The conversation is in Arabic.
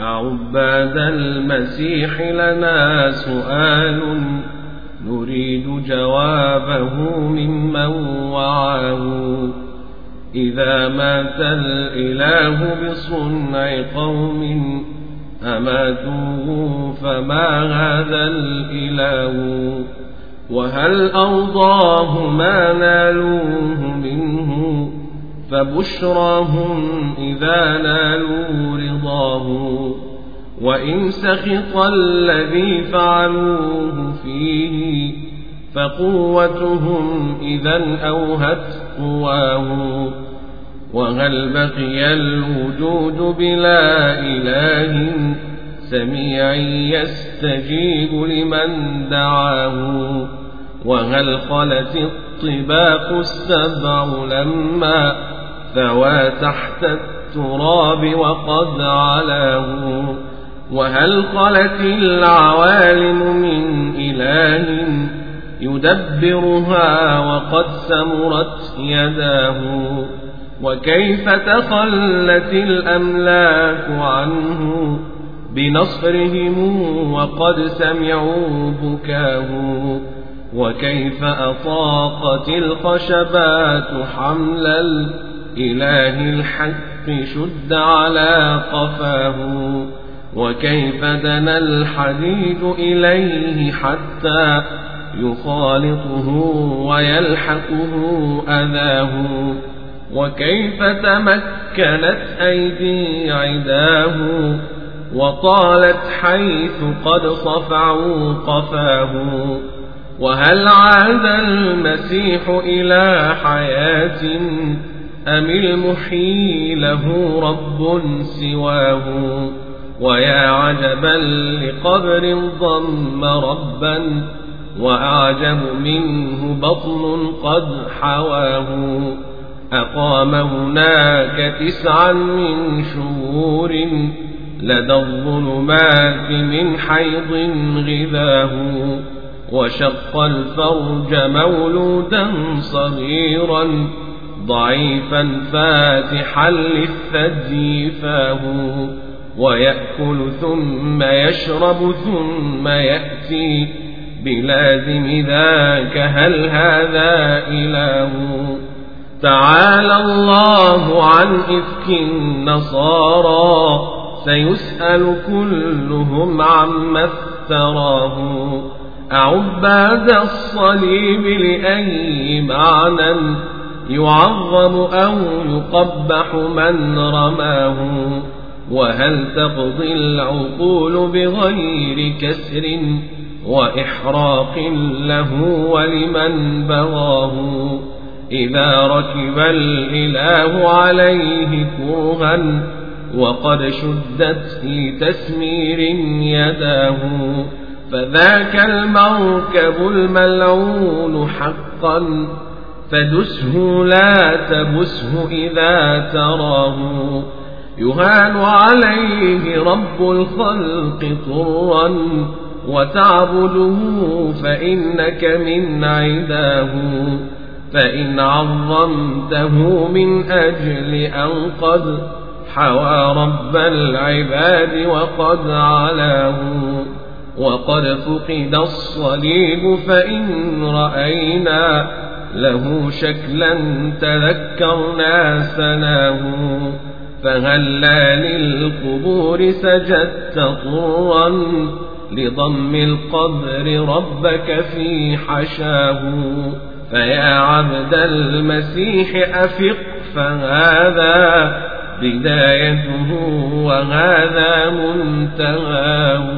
أعباد المسيح لنا سؤال نريد جوابه ممن وعاه. إذا مات الإله بصنع قوم أماتوه فما هذا الإله؟ وهل أرضاه ما نالوه فبشراهم إذا نالوا رضاه وإن سخط الذي فعلوه فيه فقوتهم إذا أوهت قواه. وهل بقي الوجود بلا إله سميع يستجيب لمن دعاه؟ وهل خلت الطباق السبع لما ثوى تحت التراب وقد علاه وهل خلت العوالم من إله يدبرها وقد سمرت يداه وكيف تخلت الأملاك عنه بنصرهم وقد سمعوا بكاه وكيف أطاقت الخشبات حمل الإله الحق شد على قفاه وكيف دنا الحديد إليه حتى يخالطه ويلحقه أذاه وكيف تمكنت أيدي عداه وطالت حيث قد صفعوا قفاه وهل عاد المسيح إلى حياة أم المحيي له رب سواه ويا عجبا لقبر ضم ربا وأعجب منه بطن قد حواه أقام هناك تسعا من شهور لدى الظلمات من حيض غذاه وشق الفرج مولودا صغيرا ضعيفا فاتحا للثدي فاه ويأكل ثم يشرب ثم يأتي بلازم ذاك هل هذا إله؟ تعالى الله عن إفك النصارى سيسأل كلهم عما افتراه. أعباد الصليب لأي معنى؟ يعظم أو يقبح من رماه وهل تقضي العقول بغير كسر وإحراق له ولمن بغاه؟ إذا ركب الإله عليه كرها وقد شدت لتسمير يداه فذاك المركب الملعون حقا فدسه لا تبسه إذا تراه. يهان عليه رب الخلق طرا وتعبده فإنك من عداه. فإن عظمته من أجل أن قد حوى رب العباد وقد علاه. وقد فقد الصليب فإن رأينا له شكلا تذكرنا سناه فهلا للقبور سجدت طرا لضم القبر ربك في حشاه. فيا عبد المسيح أفق فهذا بدايته وهذا منتهاه.